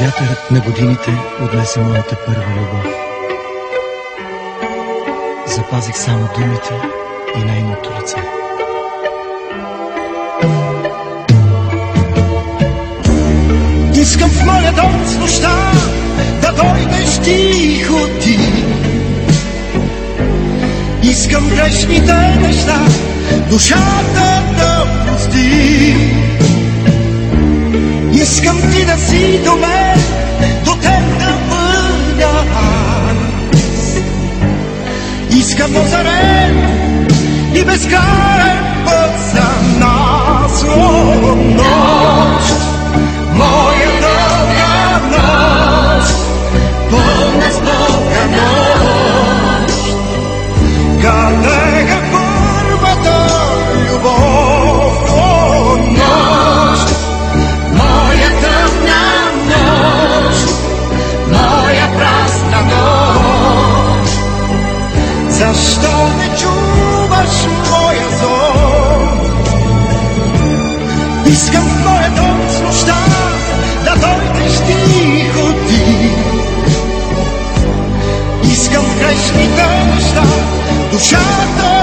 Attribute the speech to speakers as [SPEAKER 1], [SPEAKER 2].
[SPEAKER 1] Вятърът на годините отнесе моята първа любов. Запазих само думите и нейното лице.
[SPEAKER 2] Искам в моя дом с нощта да дойдеш тихо ти. Искам грешните неща, душата да прости. Искам ти да си до мен, Mieszkam i bez karen nas o, noc, moja droga noc, pod nas noc. Gadaj Искам в моя дом с нощта да дойдеш ти. Искам в грешните неща душата